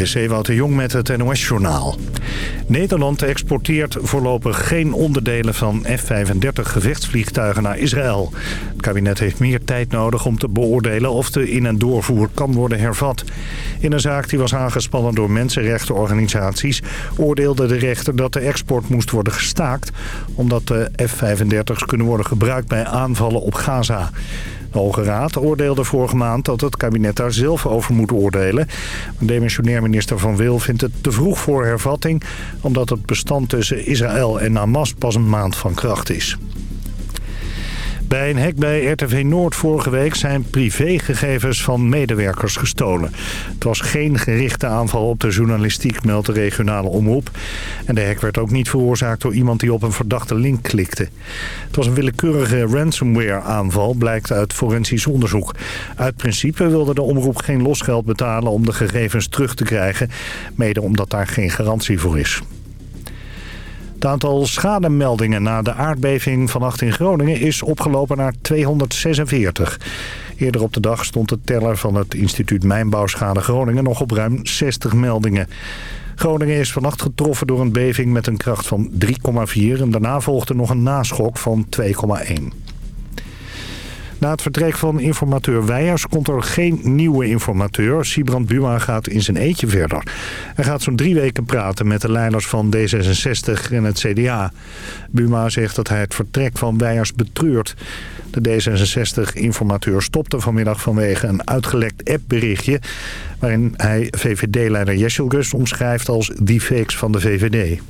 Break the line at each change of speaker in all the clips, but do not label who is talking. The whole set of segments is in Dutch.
Dit is Jong met het NOS-journaal. Nederland exporteert voorlopig geen onderdelen van F-35 gevechtsvliegtuigen naar Israël. Het kabinet heeft meer tijd nodig om te beoordelen of de in- en doorvoer kan worden hervat. In een zaak die was aangespannen door mensenrechtenorganisaties... oordeelde de rechter dat de export moest worden gestaakt... omdat de F-35's kunnen worden gebruikt bij aanvallen op Gaza. De Hoge Raad oordeelde vorige maand dat het kabinet daar zelf over moet oordelen. Demissionair minister Van Wil vindt het te vroeg voor hervatting... omdat het bestand tussen Israël en Hamas pas een maand van kracht is. Bij een hek bij RTV Noord vorige week zijn privégegevens van medewerkers gestolen. Het was geen gerichte aanval op de journalistiek, meldt de regionale omroep. En de hek werd ook niet veroorzaakt door iemand die op een verdachte link klikte. Het was een willekeurige ransomware aanval, blijkt uit forensisch onderzoek. Uit principe wilde de omroep geen losgeld betalen om de gegevens terug te krijgen. Mede omdat daar geen garantie voor is. Het aantal schademeldingen na de aardbeving vannacht in Groningen is opgelopen naar 246. Eerder op de dag stond de teller van het instituut Mijnbouwschade Groningen nog op ruim 60 meldingen. Groningen is vannacht getroffen door een beving met een kracht van 3,4 en daarna volgde nog een naschok van 2,1. Na het vertrek van informateur Weijers komt er geen nieuwe informateur. Sibrand Buma gaat in zijn eentje verder. Hij gaat zo'n drie weken praten met de leiders van D66 en het CDA. Buma zegt dat hij het vertrek van Weijers betreurt. De D66-informateur stopte vanmiddag vanwege een uitgelekt appberichtje... waarin hij VVD-leider Jesselgus omschrijft als deepfakes van de VVD.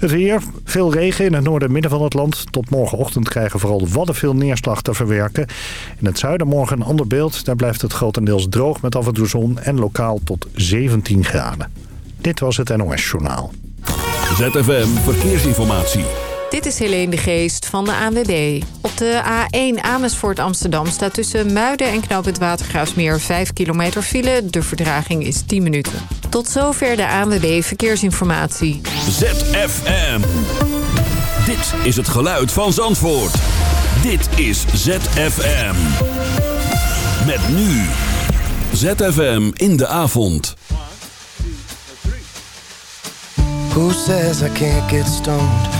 Het weer, veel regen in het noorden en midden van het land. Tot morgenochtend krijgen vooral de wadden veel neerslag te verwerken. In het zuiden morgen een ander beeld. Daar blijft het grotendeels droog met af en toe zon en lokaal tot 17 graden. Dit was het NOS Journaal.
ZFM Verkeersinformatie.
Dit is Helene de Geest van de ANWB. Op de A1 Amersfoort Amsterdam staat tussen Muiden en Knoop het Watergraafsmeer 5 kilometer file. De verdraging is 10 minuten. Tot zover de ANWB Verkeersinformatie.
ZFM. Dit is het geluid van Zandvoort. Dit is ZFM. Met nu. ZFM in de avond.
Who says I can't get stoned?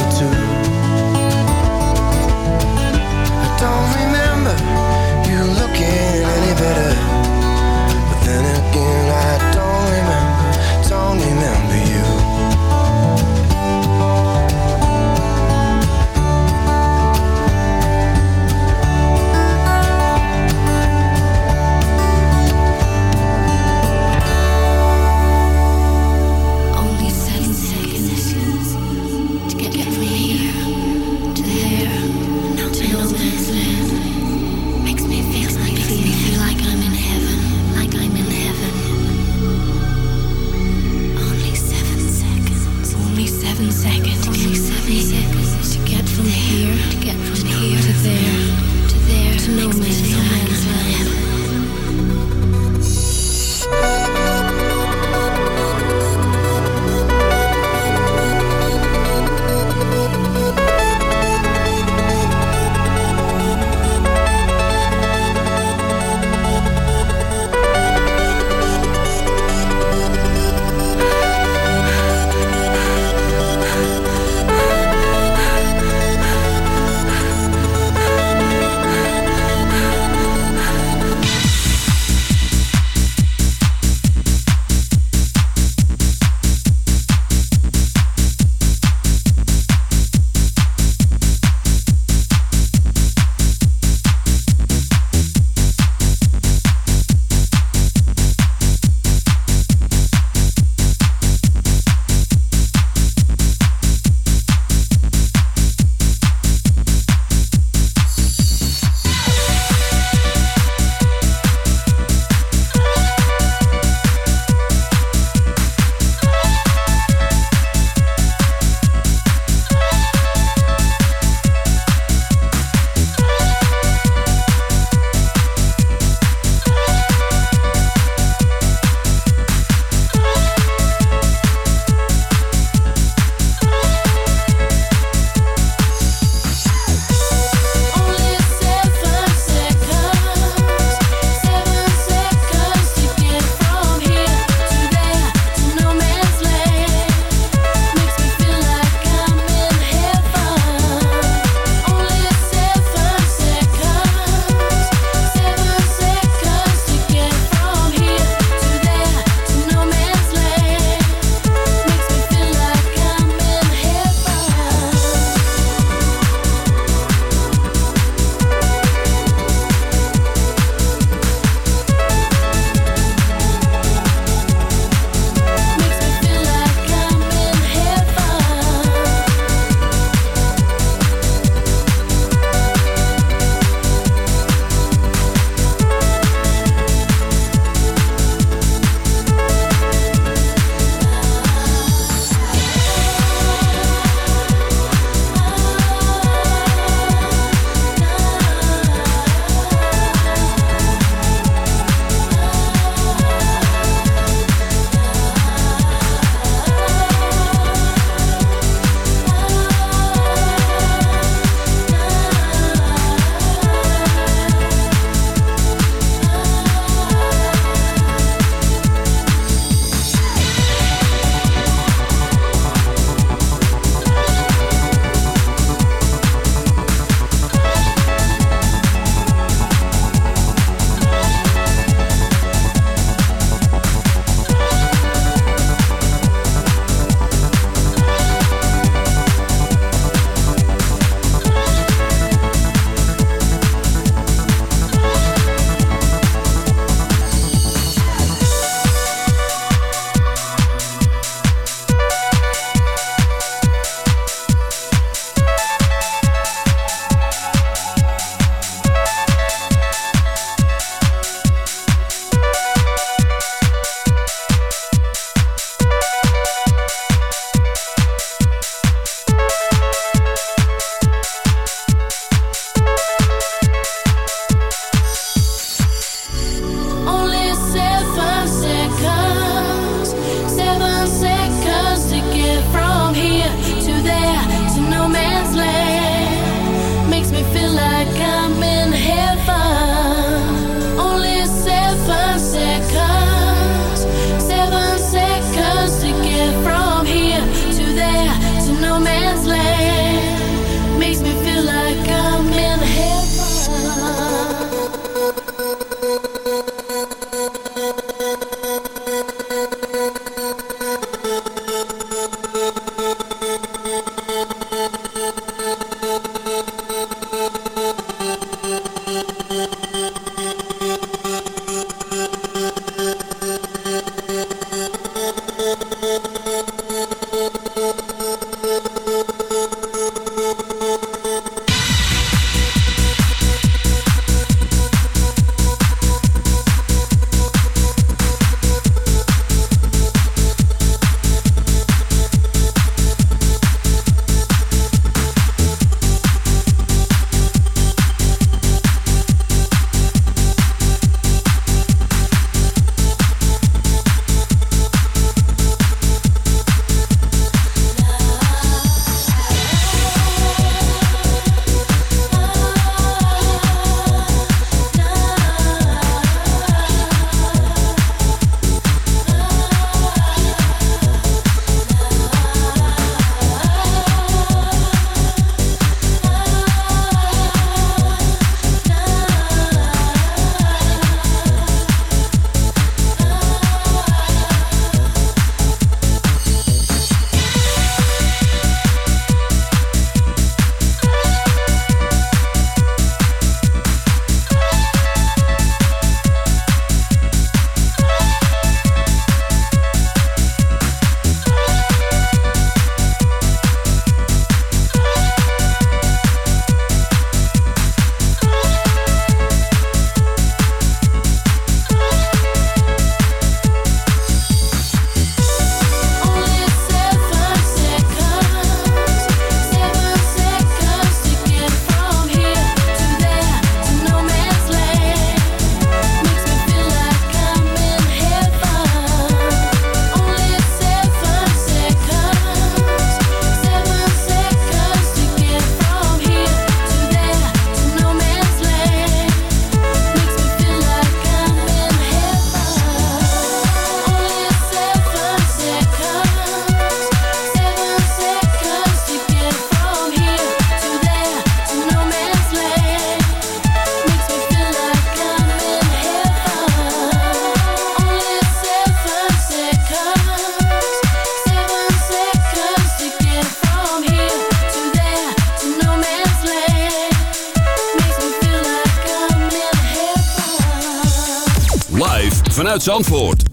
Vanuit Zandvoort.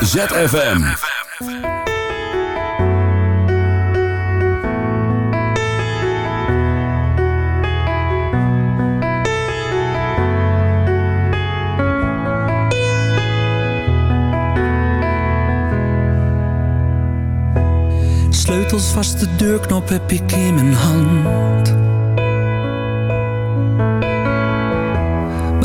ZFM.
Sleutels vast de deurknop heb ik in mijn hand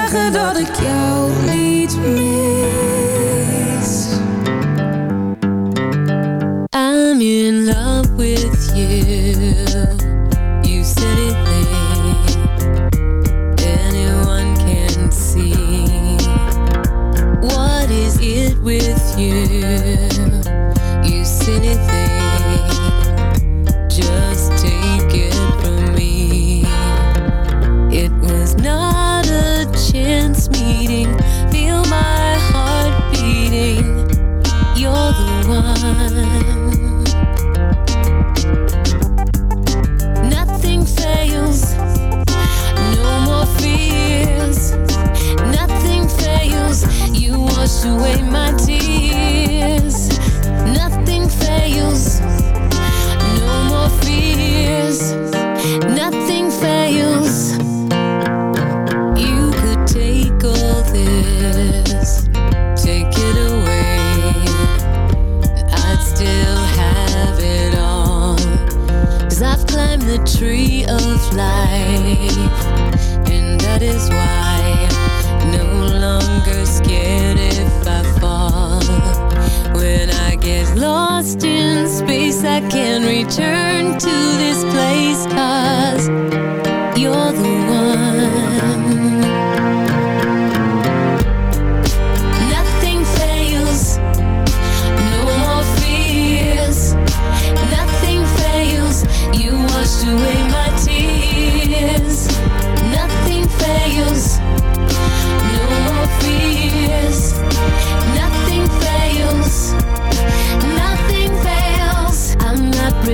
zeggen dat ik jou niet mis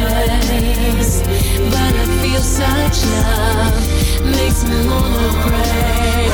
but I feel such love makes me wanna break.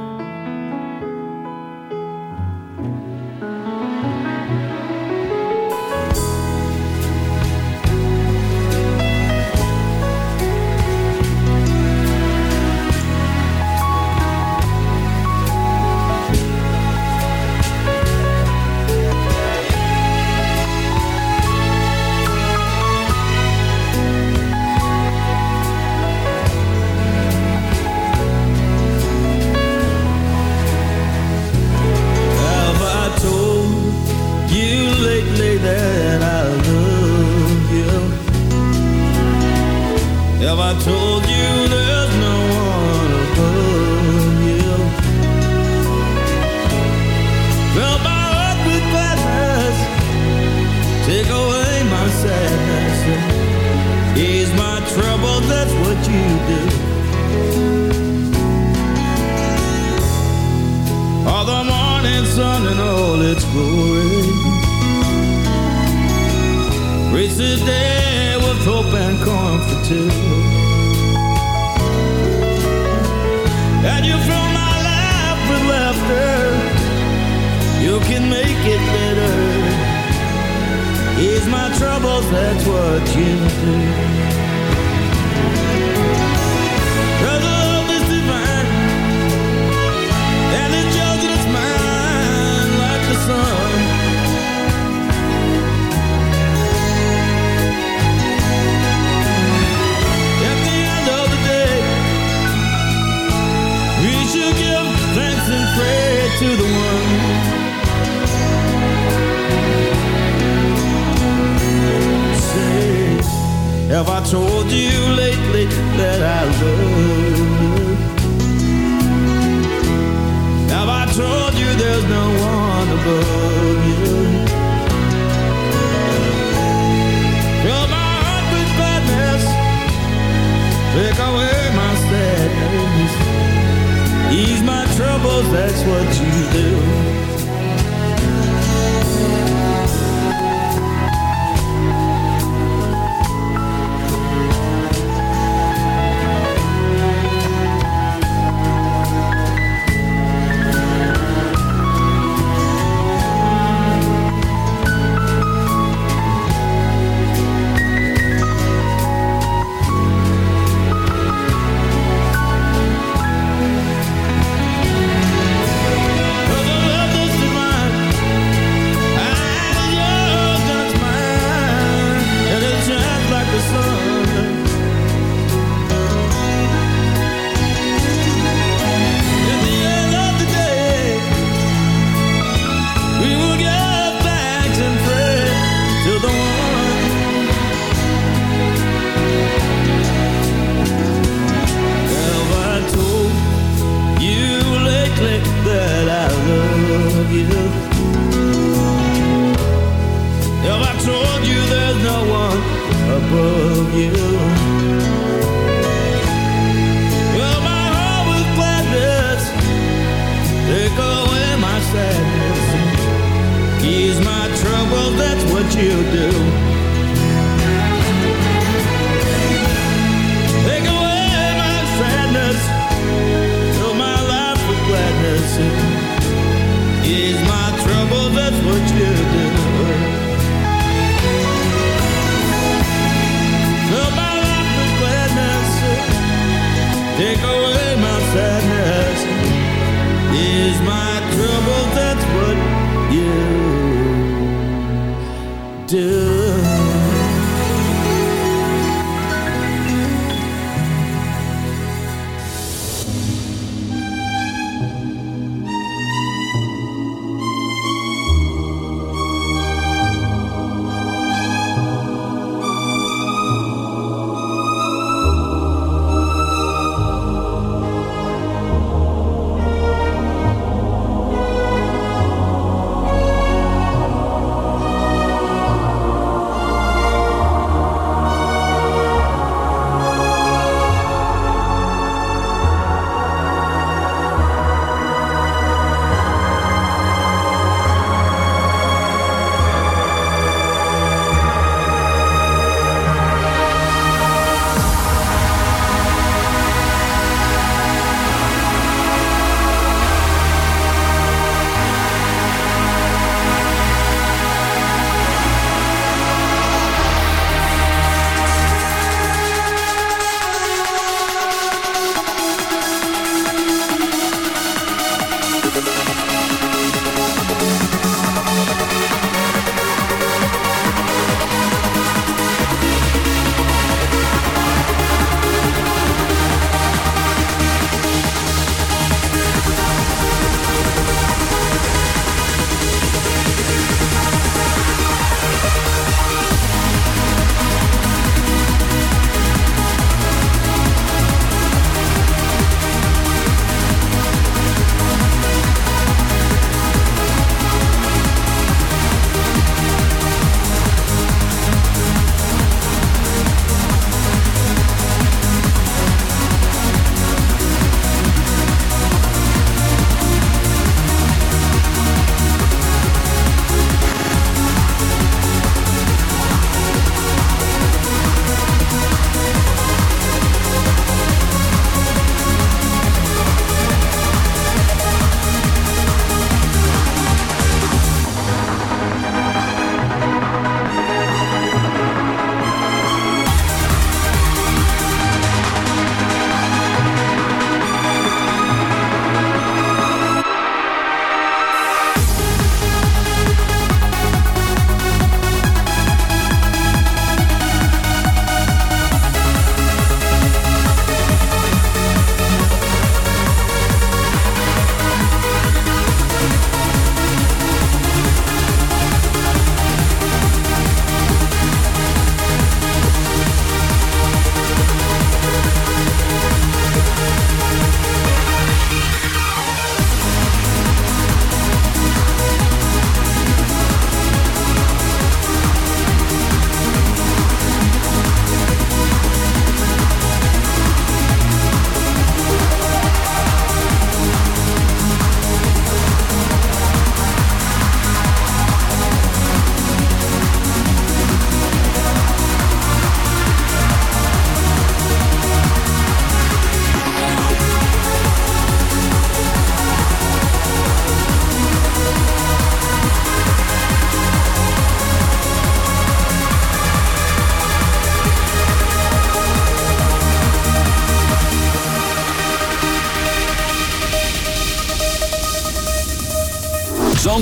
you.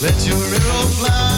Let your arrow fly,